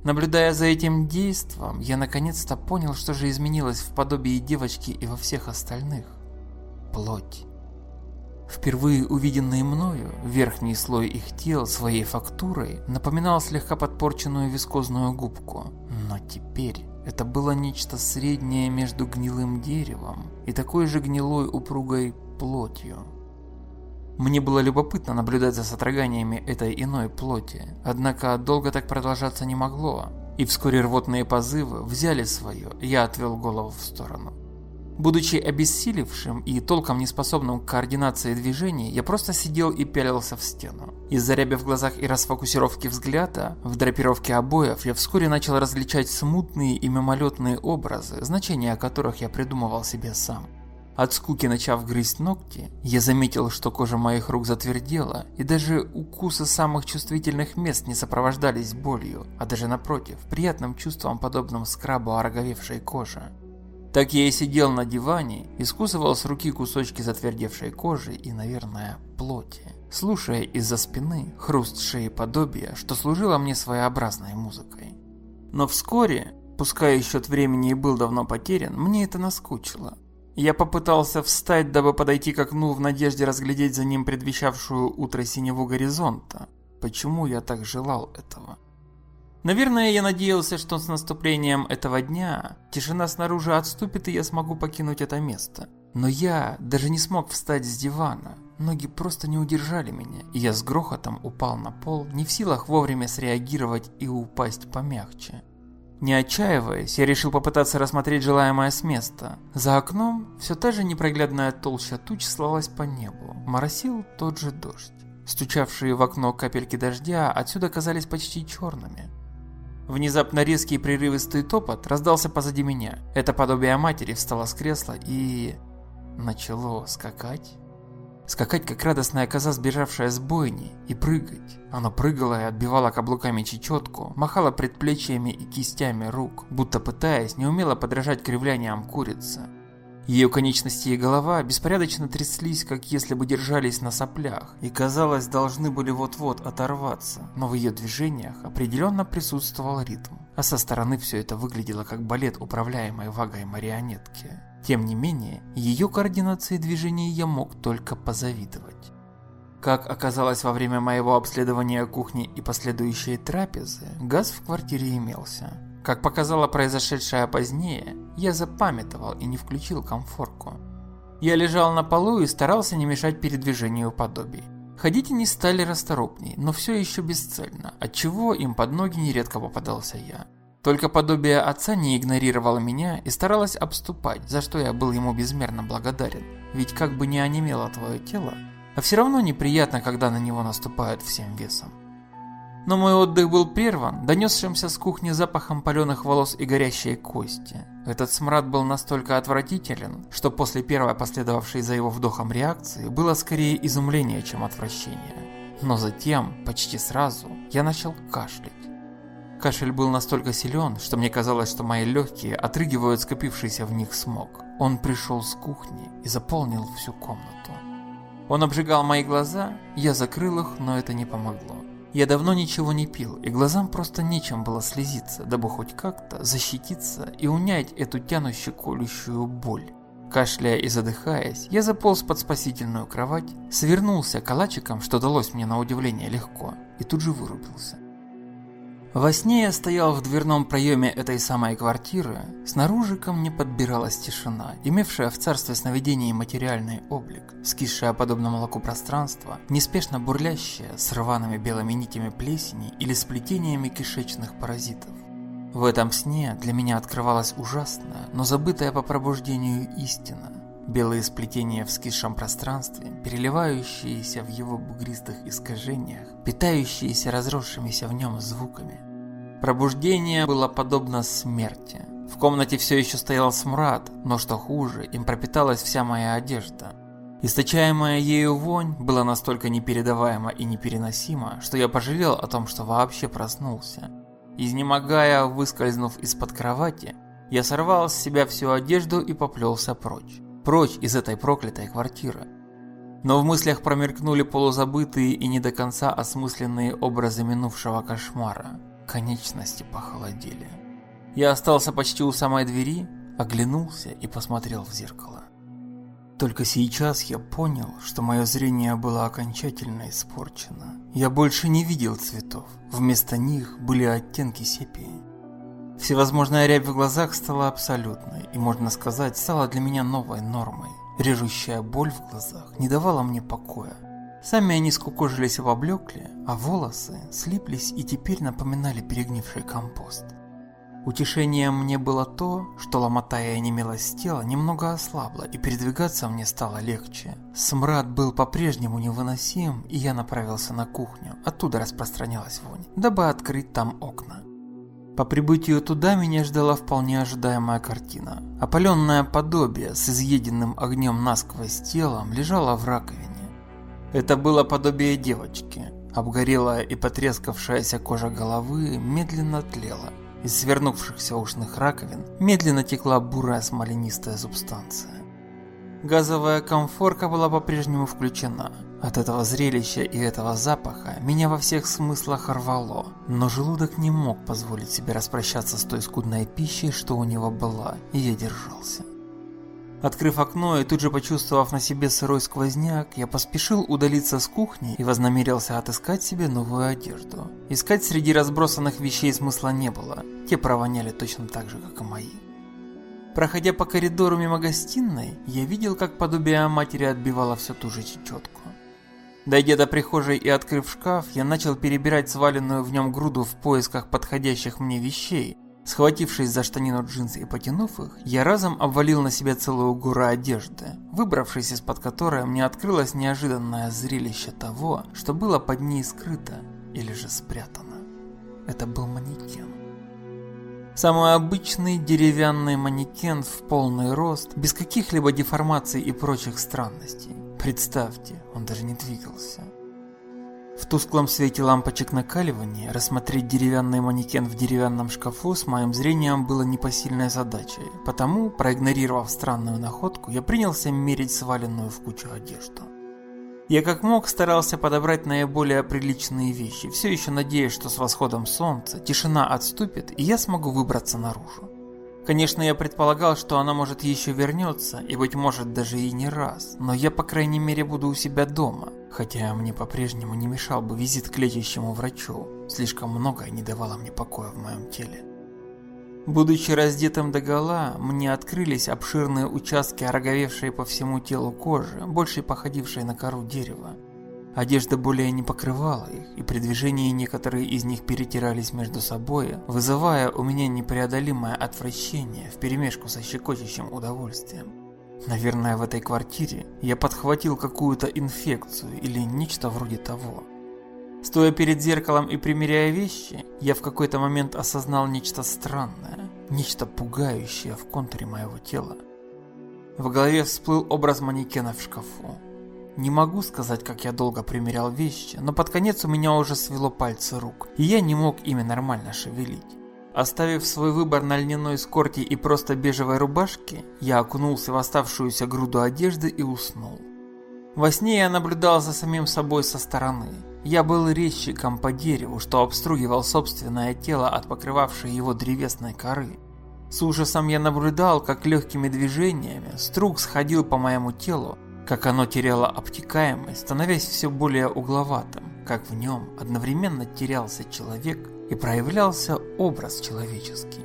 Наблюдая за этим действом, я наконец-то понял, что же изменилось в подобии девочки и во всех остальных. Плоть. Впервые увиденный мною, верхний слой их тел своей фактурой напоминал слегка подпорченную вискозную губку. Но теперь это было нечто среднее между гнилым деревом и такой же гнилой упругой плотью. Мне было любопытно наблюдать за сотроганиями этой иной плоти, однако долго так продолжаться не могло, и вскоре рвотные позывы взяли свое, я отвел голову в сторону. Будучи обессилевшим и толком не способным к координации движений, я просто сидел и пялился в стену. Из-за ряби в глазах и расфокусировки взгляда, в драпировке обоев, я вскоре начал различать смутные и мимолетные образы, значения которых я придумывал себе сам. От скуки начав грызть ногти, я заметил, что кожа моих рук затвердела, и даже укусы самых чувствительных мест не сопровождались болью, а даже напротив, приятным чувством, подобным скрабу ороговевшей кожи. Так я и сидел на диване и скусывал с руки кусочки затвердевшей кожи и, наверное, плоти, слушая из-за спины хруст шеи подобия, что служило мне своеобразной музыкой. Но вскоре, пускай счет времени и был давно потерян, мне это наскучило. Я попытался встать, дабы подойти к окну в надежде разглядеть за ним предвещавшую утро синеву горизонта. Почему я так желал этого? Наверное, я надеялся, что с наступлением этого дня тишина снаружи отступит и я смогу покинуть это место. Но я даже не смог встать с дивана. Ноги просто не удержали меня, и я с грохотом упал на пол, не в силах вовремя среагировать и упасть помягче. Не отчаиваясь, я решил попытаться рассмотреть желаемое с места. За окном все та же непроглядная толща туч слалась по небу, моросил тот же дождь. Стучавшие в окно капельки дождя отсюда казались почти черными. Внезапно резкий прерывистый топот раздался позади меня. Это подобие матери встало с кресла и... начало скакать. Скакать, как радостная коза, сбежавшая с бойни, и прыгать. Оно прыгало и отбивало каблуками чечетку, махало предплечьями и кистями рук, будто пытаясь неумело подражать кривляниям курицы. Ее конечности и голова беспорядочно тряслись, как если бы держались на соплях, и, казалось, должны были вот-вот оторваться, но в ее движениях определенно присутствовал ритм, а со стороны все это выглядело как балет управляемой вагой марионетки. Тем не менее, ее координации движений я мог только позавидовать. Как оказалось во время моего обследования кухни и последующей трапезы, газ в квартире имелся. Как показало произошедшее позднее, я запамятовал и не включил комфорку. Я лежал на полу и старался не мешать передвижению подобий. Ходить они стали расторопней, но все еще бесцельно, отчего им под ноги нередко попадался я. Только подобие отца не игнорировало меня и старалось обступать, за что я был ему безмерно благодарен. Ведь как бы ни онемело твое тело, а все равно неприятно, когда на него наступают всем весом. Но мой отдых был прерван, донесшимся с кухни запахом паленых волос и горящей кости. Этот смрад был настолько отвратителен, что после первой последовавшей за его вдохом реакции было скорее изумление, чем отвращение. Но затем, почти сразу, я начал кашлять. Кашель был настолько силен, что мне казалось, что мои легкие отрыгивают скопившийся в них смог. Он пришел с кухни и заполнил всю комнату. Он обжигал мои глаза, я закрыл их, но это не помогло. Я давно ничего не пил, и глазам просто нечем было слезиться, дабы хоть как-то защититься и унять эту тянущую колющую боль. Кашляя и задыхаясь, я заполз под спасительную кровать, свернулся калачиком, что далось мне на удивление легко, и тут же вырубился. Во сне я стоял в дверном проеме этой самой квартиры, снаружи ко мне подбиралась тишина, имевшая в царстве сновидений материальный облик, скисшая подобно молоку пространство, неспешно бурлящее с рваными белыми нитями плесени или сплетениями кишечных паразитов. В этом сне для меня открывалась ужасная, но забытая по пробуждению истина. Белые сплетения в скисшем пространстве, переливающиеся в его бугристых искажениях, питающиеся разросшимися в нем звуками. Пробуждение было подобно смерти. В комнате все еще стоял смрад, но что хуже, им пропиталась вся моя одежда. Источаемая ею вонь была настолько непередаваема и непереносима, что я пожалел о том, что вообще проснулся. Изнемогая, выскользнув из-под кровати, я сорвал с себя всю одежду и поплелся прочь. Прочь из этой проклятой квартиры. Но в мыслях промелькнули полузабытые и не до конца осмысленные образы минувшего кошмара. Конечности похолодели. Я остался почти у самой двери, оглянулся и посмотрел в зеркало. Только сейчас я понял, что мое зрение было окончательно испорчено. Я больше не видел цветов, вместо них были оттенки сепии. Всевозможная рябь в глазах стала абсолютной, и, можно сказать, стала для меня новой нормой. Режущая боль в глазах не давала мне покоя. Сами они скукожились и поблекли, а волосы слиплись и теперь напоминали перегнивший компост. Утешением мне было то, что ломота и онемелость тела немного ослабла, и передвигаться мне стало легче. Смрад был по-прежнему невыносим, и я направился на кухню, оттуда распространялась вонь, дабы открыть там окна. По прибытию туда меня ждала вполне ожидаемая картина. Опаленное подобие с изъеденным огнем насквозь телом лежало в раковине. Это было подобие девочки. Обгорелая и потрескавшаяся кожа головы медленно тлела. Из свернувшихся ушных раковин медленно текла бурая смоленистая субстанция. Газовая комфорка была по-прежнему включена. От этого зрелища и этого запаха меня во всех смыслах рвало, но желудок не мог позволить себе распрощаться с той скудной пищей, что у него была, и я держался. Открыв окно и тут же почувствовав на себе сырой сквозняк, я поспешил удалиться с кухни и вознамерился отыскать себе новую одежду. Искать среди разбросанных вещей смысла не было, те провоняли точно так же, как и мои. Проходя по коридору мимо гостиной, я видел, как подобие матери отбивало всю ту же чечетку. Дойдя до прихожей и открыв шкаф, я начал перебирать сваленную в нем груду в поисках подходящих мне вещей, Схватившись за штанину джинсы и потянув их, я разом обвалил на себя целую гору одежды, выбравшись из-под которой мне открылось неожиданное зрелище того, что было под ней скрыто или же спрятано. Это был манекен. Самый обычный деревянный манекен в полный рост, без каких-либо деформаций и прочих странностей. Представьте, он даже не двигался. В тусклом свете лампочек накаливания рассмотреть деревянный манекен в деревянном шкафу с моим зрением было непосильной задачей, потому, проигнорировав странную находку, я принялся мерить сваленную в кучу одежду. Я как мог старался подобрать наиболее приличные вещи, все еще надеясь, что с восходом солнца тишина отступит и я смогу выбраться наружу. Конечно, я предполагал, что она может еще вернется, и быть может даже и не раз, но я по крайней мере буду у себя дома, хотя мне по-прежнему не мешал бы визит к лечащему врачу, слишком многое не давало мне покоя в моем теле. Будучи раздетым догола, мне открылись обширные участки ороговевшей по всему телу кожи, больше походившей на кору дерева. Одежда более не покрывала их, и при движении некоторые из них перетирались между собой, вызывая у меня непреодолимое отвращение вперемешку со щекочущим удовольствием. Наверное, в этой квартире я подхватил какую-то инфекцию или нечто вроде того. Стоя перед зеркалом и примеряя вещи, я в какой-то момент осознал нечто странное, нечто пугающее в контуре моего тела. В голове всплыл образ манекена в шкафу. Не могу сказать, как я долго примерял вещи, но под конец у меня уже свело пальцы рук, и я не мог ими нормально шевелить. Оставив свой выбор на льняной скорте и просто бежевой рубашке, я окунулся в оставшуюся груду одежды и уснул. Во сне я наблюдал за самим собой со стороны. Я был резчиком по дереву, что обстругивал собственное тело от покрывавшей его древесной коры. С ужасом я наблюдал, как легкими движениями струк сходил по моему телу, как оно теряло обтекаемость, становясь все более угловатым, как в нем одновременно терялся человек и проявлялся образ человеческий.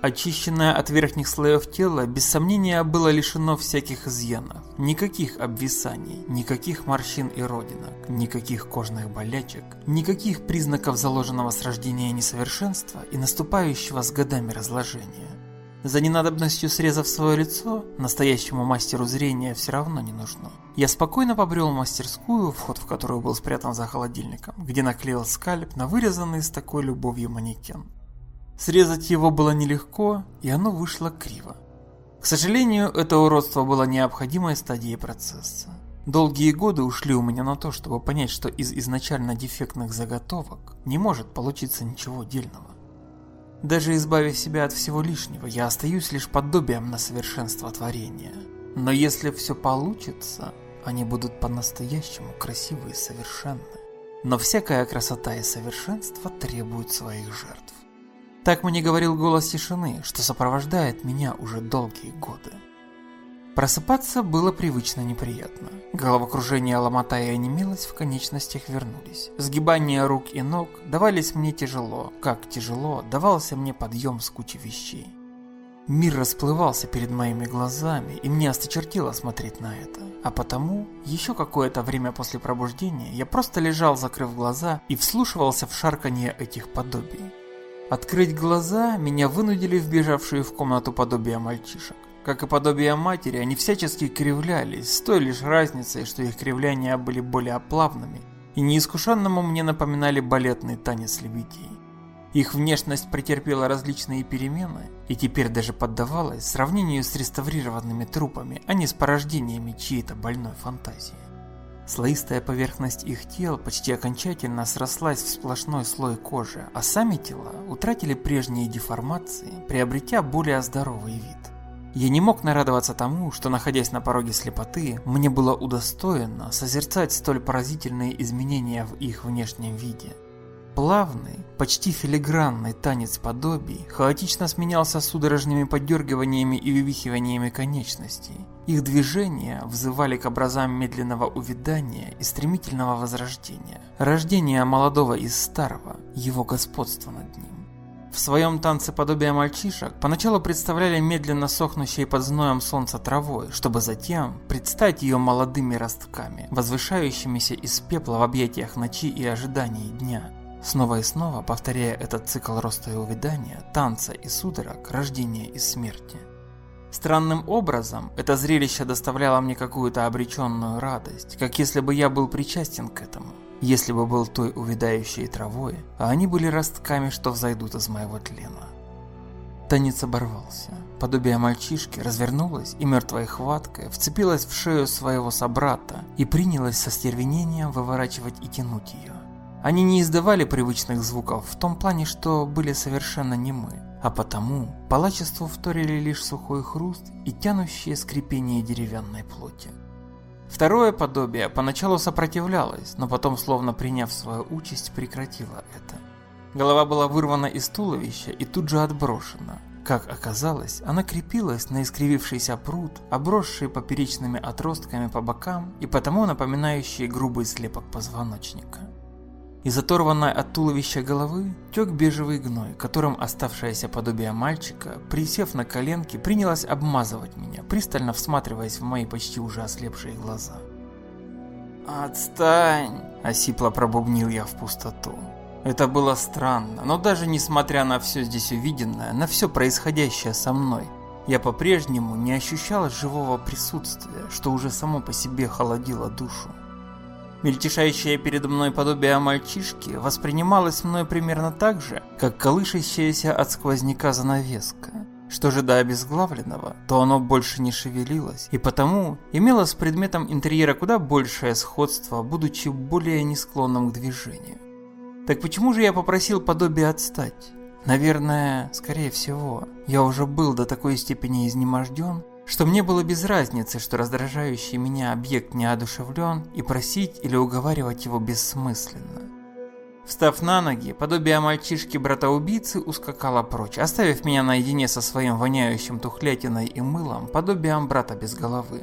Очищенное от верхних слоев тела, без сомнения, было лишено всяких изъянов, никаких обвисаний, никаких морщин и родинок, никаких кожных болячек, никаких признаков заложенного с рождения несовершенства и наступающего с годами разложения. За ненадобностью срезав свое лицо, настоящему мастеру зрения все равно не нужно. Я спокойно побрел в мастерскую, вход в которую был спрятан за холодильником, где наклеил скальп на вырезанный с такой любовью манекен. Срезать его было нелегко, и оно вышло криво. К сожалению, это уродство было необходимой стадией процесса. Долгие годы ушли у меня на то, чтобы понять, что из изначально дефектных заготовок не может получиться ничего дельного. Даже избавив себя от всего лишнего, я остаюсь лишь подобием на совершенство творения. Но если все получится, они будут по-настоящему красивы и совершенны. Но всякая красота и совершенство требуют своих жертв. Так мне говорил голос тишины, что сопровождает меня уже долгие годы. Просыпаться было привычно неприятно. Головокружение, ломота и онемелость в конечностях вернулись. Сгибания рук и ног давались мне тяжело, как тяжело давался мне подъем с кучи вещей. Мир расплывался перед моими глазами, и мне осточертело смотреть на это. А потому, еще какое-то время после пробуждения, я просто лежал, закрыв глаза, и вслушивался в шарканье этих подобий. Открыть глаза меня вынудили вбежавшие в комнату подобия мальчишек. Как и подобие матери, они всячески кривлялись, с той лишь разницей, что их кривляния были более плавными и неискушенному мне напоминали балетный танец лебедей. Их внешность претерпела различные перемены и теперь даже поддавалась сравнению с реставрированными трупами, а не с порождениями чьей-то больной фантазии. Слоистая поверхность их тел почти окончательно срослась в сплошной слой кожи, а сами тела утратили прежние деформации, приобретя более здоровый вид. Я не мог нарадоваться тому, что, находясь на пороге слепоты, мне было удостоено созерцать столь поразительные изменения в их внешнем виде. плавный, почти филигранный танец подобий хаотично сменялся судорожными подергиваниями и вывихиваниями конечностей. Их движения взывали к образам медленного увядания и стремительного возрождения, рождения молодого из старого, его господства над ним. В своем танце подобие мальчишек поначалу представляли медленно сохнущей под зноем солнца травой, чтобы затем предстать ее молодыми ростками, возвышающимися из пепла в объятиях ночи и ожиданий дня. Снова и снова повторяя этот цикл роста и увядания, танца и судорог, рождения и смерти. Странным образом, это зрелище доставляло мне какую-то обреченную радость, как если бы я был причастен к этому если бы был той увядающей травой, а они были ростками, что взойдут из моего тлена. Танец оборвался. Подобие мальчишки развернулось и мертвой хваткой вцепилась в шею своего собрата и принялась со стервенением выворачивать и тянуть ее. Они не издавали привычных звуков в том плане, что были совершенно немы, а потому палачеству вторили лишь сухой хруст и тянущее скрипение деревянной плоти. Второе подобие поначалу сопротивлялось, но потом, словно приняв свою участь, прекратило это. Голова была вырвана из туловища и тут же отброшена. Как оказалось, она крепилась на искривившийся пруд, обросший поперечными отростками по бокам и потому напоминающий грубый слепок позвоночника. Из оторванной от туловища головы тек бежевый гной, которым оставшееся подобие мальчика, присев на коленки, принялась обмазывать меня, пристально всматриваясь в мои почти уже ослепшие глаза. «Отстань!» – осипло пробубнил я в пустоту. Это было странно, но даже несмотря на все здесь увиденное, на все происходящее со мной, я по-прежнему не ощущал живого присутствия, что уже само по себе холодило душу. Мельтешащее передо мной подобие мальчишки воспринималось мной примерно так же, как колышащаяся от сквозняка занавеска. Что же до обезглавленного, то оно больше не шевелилось, и потому имело с предметом интерьера куда большее сходство, будучи более не склонным к движению. Так почему же я попросил подобие отстать? Наверное, скорее всего, я уже был до такой степени изнеможден, что мне было без разницы, что раздражающий меня объект неодушевлен, и просить или уговаривать его бессмысленно. Встав на ноги, подобие мальчишки брата-убийцы ускакало прочь, оставив меня наедине со своим воняющим тухлятиной и мылом, подобием брата без головы.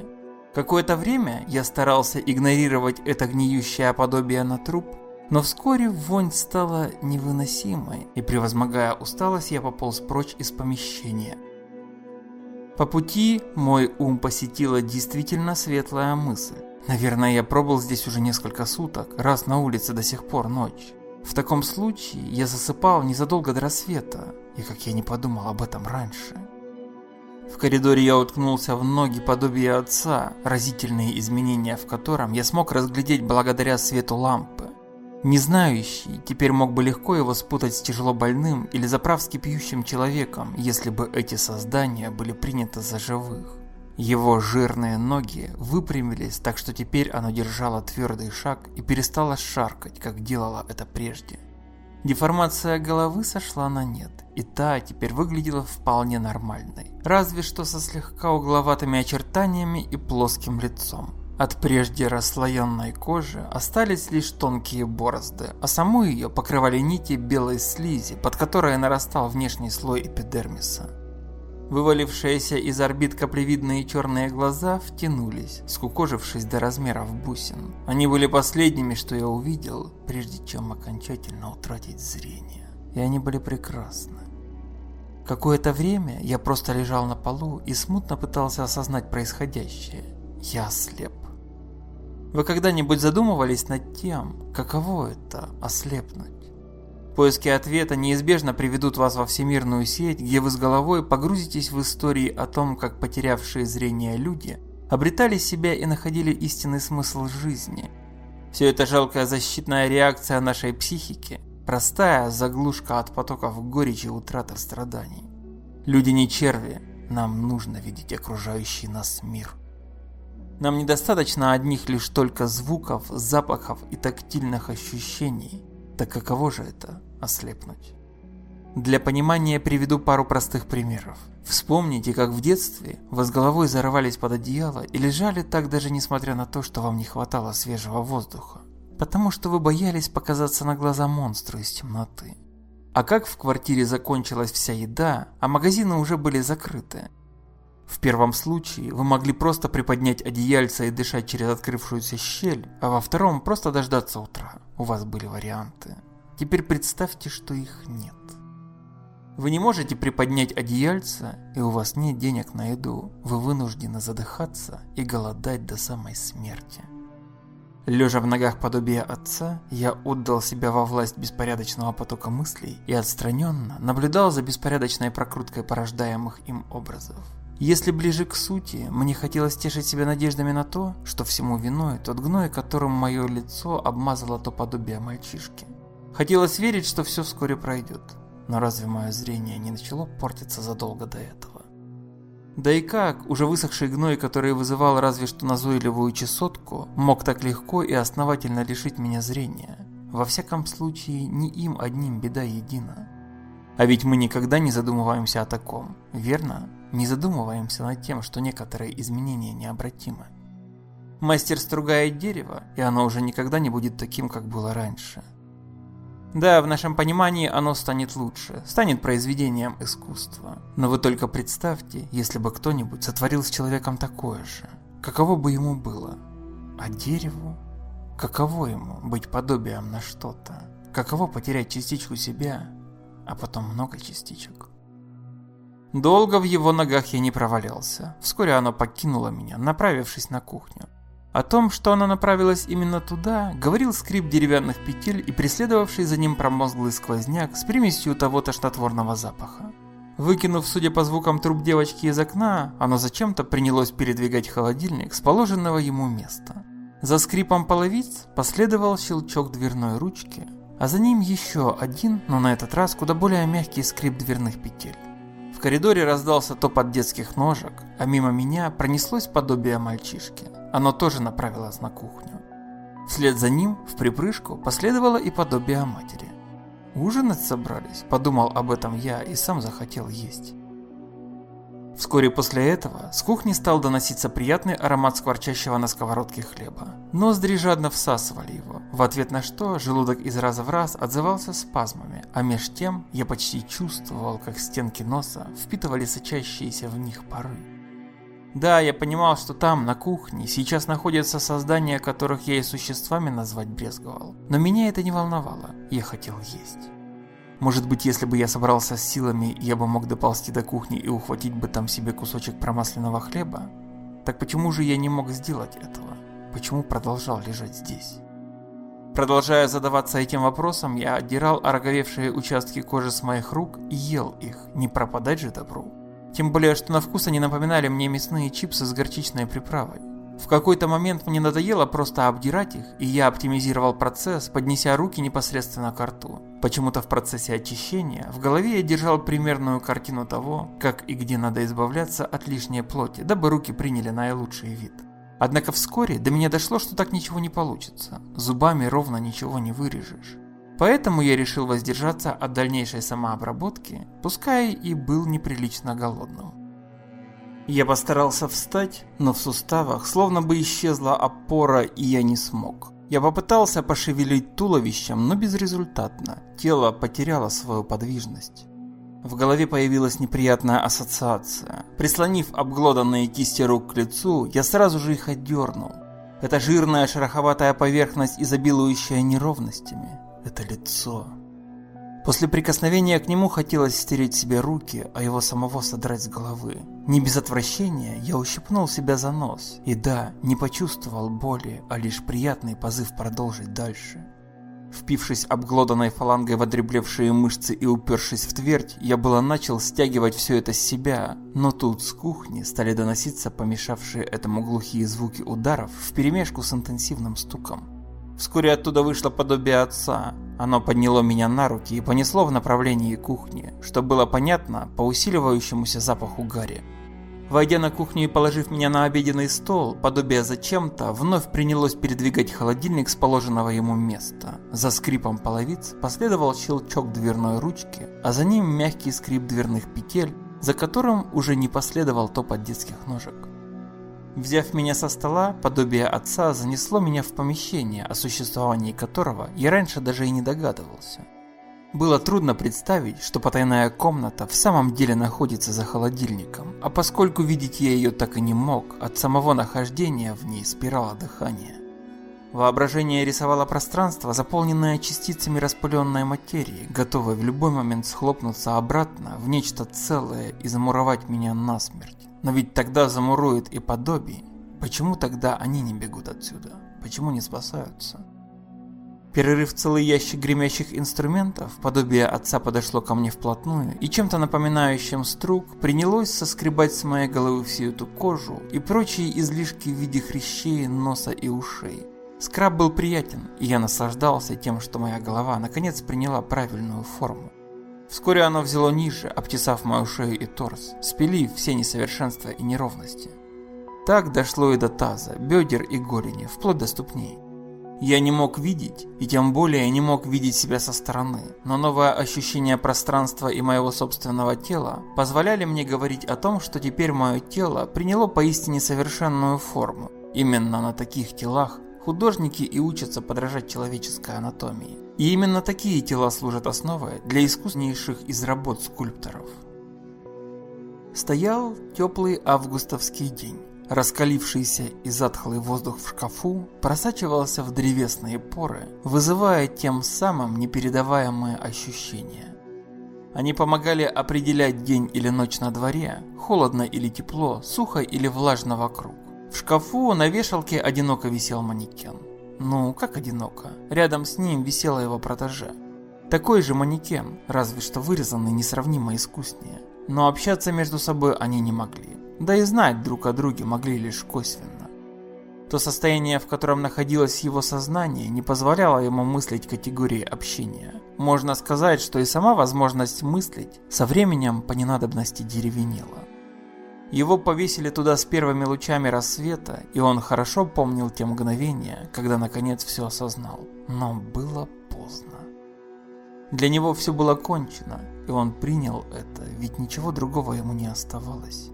Какое-то время я старался игнорировать это гниющее подобие на труп, но вскоре вонь стала невыносимой, и превозмогая усталость, я пополз прочь из помещения. По пути мой ум посетила действительно светлая мысль. Наверное, я пробыл здесь уже несколько суток, раз на улице до сих пор ночь. В таком случае я засыпал незадолго до рассвета, и как я не подумал об этом раньше. В коридоре я уткнулся в ноги подобия отца, разительные изменения в котором я смог разглядеть благодаря свету лампы. Незнающий теперь мог бы легко его спутать с тяжело больным или заправски пьющим человеком, если бы эти создания были приняты за живых. Его жирные ноги выпрямились, так что теперь оно держало твердый шаг и перестало шаркать, как делало это прежде. Деформация головы сошла на нет, и та теперь выглядела вполне нормальной, разве что со слегка угловатыми очертаниями и плоским лицом. От прежде расслоенной кожи остались лишь тонкие борозды, а саму ее покрывали нити белой слизи, под которой нарастал внешний слой эпидермиса. Вывалившиеся из орбит каплевидные черные глаза втянулись, скукожившись до размеров бусин. Они были последними, что я увидел, прежде чем окончательно утратить зрение. И они были прекрасны. Какое-то время я просто лежал на полу и смутно пытался осознать происходящее. Я слеп. Вы когда-нибудь задумывались над тем, каково это – ослепнуть? Поиски ответа неизбежно приведут вас во всемирную сеть, где вы с головой погрузитесь в истории о том, как потерявшие зрение люди обретали себя и находили истинный смысл жизни. Все это жалкая защитная реакция нашей психики, простая заглушка от потоков горечи, утраты страданий. Люди не черви, нам нужно видеть окружающий нас мир. Нам недостаточно одних лишь только звуков, запахов и тактильных ощущений. Так каково же это – ослепнуть? Для понимания приведу пару простых примеров. Вспомните, как в детстве вы с головой зарывались под одеяло и лежали так даже несмотря на то, что вам не хватало свежего воздуха. Потому что вы боялись показаться на глаза монстру из темноты. А как в квартире закончилась вся еда, а магазины уже были закрыты? В первом случае вы могли просто приподнять одеяльца и дышать через открывшуюся щель, а во втором просто дождаться утра. У вас были варианты. Теперь представьте, что их нет. Вы не можете приподнять одеяльца, и у вас нет денег на еду. Вы вынуждены задыхаться и голодать до самой смерти. Лежа в ногах подобия отца, я отдал себя во власть беспорядочного потока мыслей и отстраненно наблюдал за беспорядочной прокруткой порождаемых им образов. Если ближе к сути, мне хотелось тешить себя надеждами на то, что всему виной тот гной, которым мое лицо обмазало то подобие мальчишки. Хотелось верить, что все вскоре пройдет, но разве мое зрение не начало портиться задолго до этого? Да и как, уже высохший гной, который вызывал разве что назойливую чесотку, мог так легко и основательно лишить меня зрения? Во всяком случае, не им одним беда едина. А ведь мы никогда не задумываемся о таком, верно? Не задумываемся над тем, что некоторые изменения необратимы. Мастер стругает дерево, и оно уже никогда не будет таким, как было раньше. Да, в нашем понимании оно станет лучше, станет произведением искусства. Но вы только представьте, если бы кто-нибудь сотворил с человеком такое же. Каково бы ему было? А дереву? Каково ему быть подобием на что-то? Каково потерять частичку себя, а потом много частичек? Долго в его ногах я не провалялся. Вскоре оно покинуло меня, направившись на кухню. О том, что она направилась именно туда, говорил скрип деревянных петель и преследовавший за ним промозглый сквозняк с примесью того тошнотворного запаха. Выкинув, судя по звукам труп девочки из окна, оно зачем-то принялось передвигать холодильник с положенного ему места. За скрипом половиц последовал щелчок дверной ручки, а за ним еще один, но на этот раз куда более мягкий скрип дверных петель. Коридоре раздался топот детских ножек, а мимо меня пронеслось подобие мальчишки. Оно тоже направилось на кухню. Вслед за ним, в припрыжку, последовало и подобие матери. «Ужинать собрались?» – подумал об этом я и сам захотел есть. Вскоре после этого с кухни стал доноситься приятный аромат скворчащего на сковородке хлеба. Ноздри жадно всасывали его, в ответ на что желудок из раза в раз отзывался спазмами, а меж тем я почти чувствовал, как стенки носа впитывали сочащиеся в них пары. Да, я понимал, что там, на кухне, сейчас находятся создания, которых я и существами назвать брезговал. Но меня это не волновало, я хотел есть. Может быть, если бы я собрался с силами, я бы мог доползти до кухни и ухватить бы там себе кусочек промасленного хлеба? Так почему же я не мог сделать этого? Почему продолжал лежать здесь? Продолжая задаваться этим вопросом, я отдирал ороговевшие участки кожи с моих рук и ел их, не пропадать же добру. Тем более, что на вкус они напоминали мне мясные чипсы с горчичной приправой. В какой-то момент мне надоело просто обдирать их, и я оптимизировал процесс, поднеся руки непосредственно к рту. Почему-то в процессе очищения в голове я держал примерную картину того, как и где надо избавляться от лишней плоти, дабы руки приняли наилучший вид. Однако вскоре до меня дошло, что так ничего не получится. Зубами ровно ничего не вырежешь. Поэтому я решил воздержаться от дальнейшей самообработки, пускай и был неприлично голодным. Я постарался встать, но в суставах словно бы исчезла опора, и я не смог. Я попытался пошевелить туловищем, но безрезультатно. Тело потеряло свою подвижность. В голове появилась неприятная ассоциация. Прислонив обглоданные кисти рук к лицу, я сразу же их отдернул. Это жирная шероховатая поверхность, изобилующая неровностями. Это лицо. После прикосновения к нему хотелось стереть себе руки, а его самого содрать с головы. Не без отвращения я ущипнул себя за нос. И да, не почувствовал боли, а лишь приятный позыв продолжить дальше. Впившись обглоданной фалангой в одреблевшие мышцы и упершись в твердь, я было начал стягивать все это с себя, но тут с кухни стали доноситься помешавшие этому глухие звуки ударов вперемешку с интенсивным стуком. Вскоре оттуда вышло подобие отца. Оно подняло меня на руки и понесло в направлении кухни, что было понятно по усиливающемуся запаху гари. Войдя на кухню и положив меня на обеденный стол, подобие зачем-то вновь принялось передвигать холодильник с положенного ему места. За скрипом половиц последовал щелчок дверной ручки, а за ним мягкий скрип дверных петель, за которым уже не последовал топот детских ножек. Взяв меня со стола, подобие отца занесло меня в помещение, о существовании которого я раньше даже и не догадывался. Было трудно представить, что потайная комната в самом деле находится за холодильником, а поскольку видеть я ее так и не мог, от самого нахождения в ней спирало дыхание. Воображение рисовало пространство, заполненное частицами распыленной материи, готовое в любой момент схлопнуться обратно в нечто целое и замуровать меня насмерть. Но ведь тогда замурует и подобие. Почему тогда они не бегут отсюда? Почему не спасаются? Перерыв целый ящик гремящих инструментов, подобие отца подошло ко мне вплотную и чем-то напоминающим струк принялось соскребать с моей головы всю эту кожу и прочие излишки в виде хрящей, носа и ушей. Скраб был приятен, и я наслаждался тем, что моя голова наконец приняла правильную форму. Вскоре оно взяло ниже, обтесав мою шею и торс, спилив все несовершенства и неровности. Так дошло и до таза, бедер и голени, вплоть до ступней. Я не мог видеть, и тем более не мог видеть себя со стороны, но новое ощущение пространства и моего собственного тела позволяли мне говорить о том, что теперь мое тело приняло поистине совершенную форму. Именно на таких телах художники и учатся подражать человеческой анатомии. И именно такие тела служат основой для искуснейших из работ скульпторов. Стоял теплый августовский день. Раскалившийся и затхлый воздух в шкафу просачивался в древесные поры, вызывая тем самым непередаваемые ощущения. Они помогали определять день или ночь на дворе, холодно или тепло, сухо или влажно вокруг. В шкафу на вешалке одиноко висел манекен. Ну, как одиноко? Рядом с ним висела его протеже. Такой же манекен, разве что вырезанный несравнимо искуснее. Но общаться между собой они не могли. Да и знать друг о друге могли лишь косвенно. То состояние, в котором находилось его сознание, не позволяло ему мыслить категории общения. Можно сказать, что и сама возможность мыслить со временем по ненадобности деревенела. Его повесили туда с первыми лучами рассвета, и он хорошо помнил те мгновения, когда наконец все осознал. Но было поздно. Для него все было кончено, и он принял это, ведь ничего другого ему не оставалось.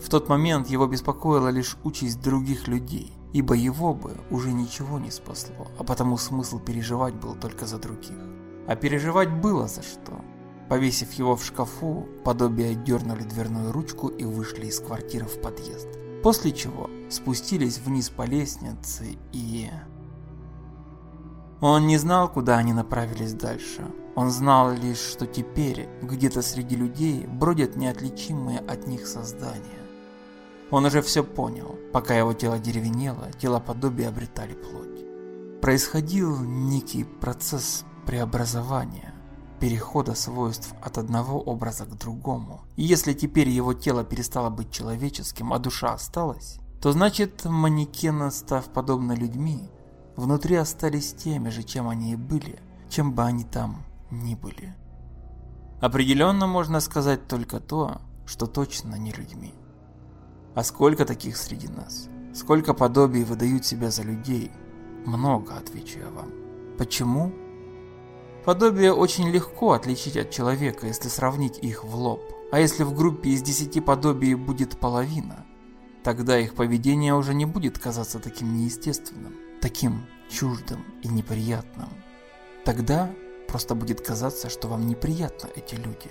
В тот момент его беспокоила лишь участь других людей, ибо его бы уже ничего не спасло, а потому смысл переживать был только за других. А переживать было за что. Повесив его в шкафу, подобие дернули дверную ручку и вышли из квартиры в подъезд. После чего спустились вниз по лестнице и... Он не знал, куда они направились дальше. Он знал лишь, что теперь где-то среди людей бродят неотличимые от них создания. Он уже все понял, пока его тело деревенело, тело подобия обретали плоть. Происходил некий процесс преобразования перехода свойств от одного образа к другому. И если теперь его тело перестало быть человеческим, а душа осталась, то значит манекены, став подобно людьми, внутри остались теми же, чем они и были, чем бы они там ни были. Определенно можно сказать только то, что точно не людьми. А сколько таких среди нас? Сколько подобий выдают себя за людей? Много, отвечу я вам. Почему? Подобие очень легко отличить от человека, если сравнить их в лоб. А если в группе из 10 подобий будет половина, тогда их поведение уже не будет казаться таким неестественным, таким чуждым и неприятным. Тогда просто будет казаться, что вам неприятны эти люди.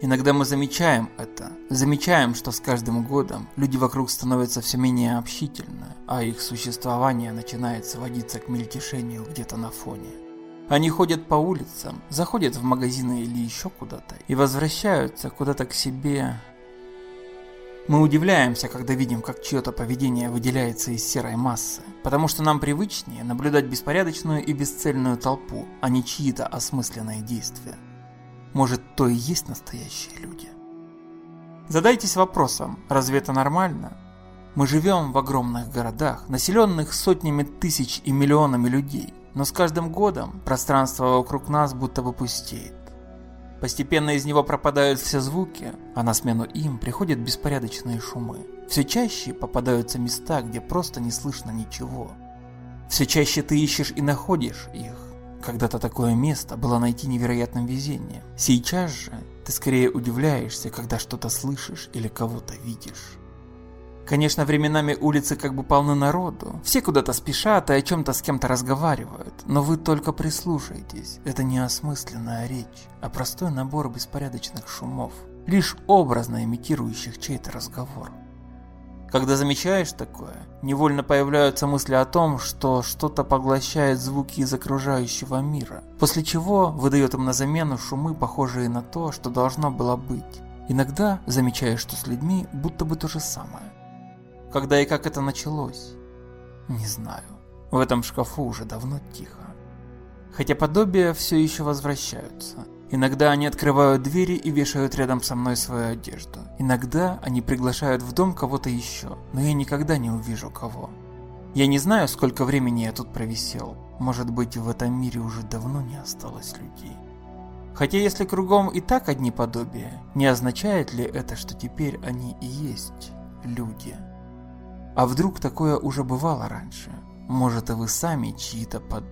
Иногда мы замечаем это, замечаем, что с каждым годом люди вокруг становятся все менее общительны, а их существование начинает сводиться к мельтешению где-то на фоне. Они ходят по улицам, заходят в магазины или еще куда-то и возвращаются куда-то к себе. Мы удивляемся, когда видим, как чье-то поведение выделяется из серой массы, потому что нам привычнее наблюдать беспорядочную и бесцельную толпу, а не чьи-то осмысленные действия. Может, то и есть настоящие люди? Задайтесь вопросом, разве это нормально? Мы живем в огромных городах, населенных сотнями тысяч и миллионами людей – но с каждым годом пространство вокруг нас будто бы пустеет. Постепенно из него пропадают все звуки, а на смену им приходят беспорядочные шумы. Все чаще попадаются места, где просто не слышно ничего. Все чаще ты ищешь и находишь их. Когда-то такое место было найти невероятным везением. Сейчас же ты скорее удивляешься, когда что-то слышишь или кого-то видишь. Конечно, временами улицы как бы полны народу, все куда-то спешат и о чем-то с кем-то разговаривают, но вы только прислушайтесь, это не осмысленная речь, а простой набор беспорядочных шумов, лишь образно имитирующих чей-то разговор. Когда замечаешь такое, невольно появляются мысли о том, что что-то поглощает звуки из окружающего мира, после чего выдает им на замену шумы, похожие на то, что должно было быть. Иногда замечаешь, что с людьми будто бы то же самое. Когда и как это началось? Не знаю. В этом шкафу уже давно тихо. Хотя подобия все еще возвращаются. Иногда они открывают двери и вешают рядом со мной свою одежду. Иногда они приглашают в дом кого-то еще, но я никогда не увижу кого. Я не знаю, сколько времени я тут провисел. Может быть, в этом мире уже давно не осталось людей. Хотя если кругом и так одни подобия, не означает ли это, что теперь они и есть люди? А вдруг такое уже бывало раньше? Может, и вы сами чьи-то под